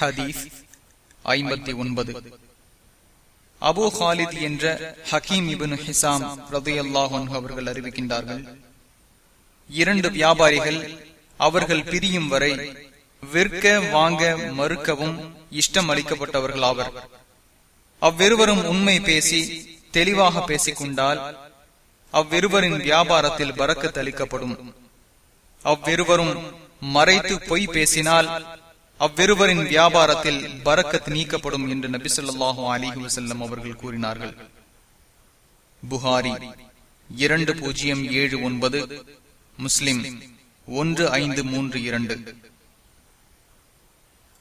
ஹதீஸ் ஐம்பத்தி ஒன்பது. அபு ஹாலித் என்ற ஹக்கீம் இபின் ஹிசாம் ரதையல்லாஹன் அவர்கள் அறிவிக்கின்றார்கள் இரண்டு வியாபாரிகள் அவர்கள் பிரியும் வரை விற்க வாங்க மறுக்கவும் இஷ்டம் அளிக்கப்பட்டவர்கள் ஆவர். அவ்விருவரும் உண்மை பேசி தெளிவாக பேசிக்கொண்டால் அவ்விருவரின் வியாபாரத்தில் பறக்கத் தளிக்கப்படும். அவ்விருவரும் மறைத்து பொய் பேசினால் அவ்விருவரின் வியாபாரத்தில் பறக்கத் நீக்கப்படும் என்று நபி சொல்லாஹு அலிஹி வசல்லம் அவர்கள் கூறினார்கள். புகாரி இரண்டு பூஜ்ஜியம் ஏழு ஒன்பது முஸ்லிம் ஒன்று ஐந்து மூன்று இரண்டு.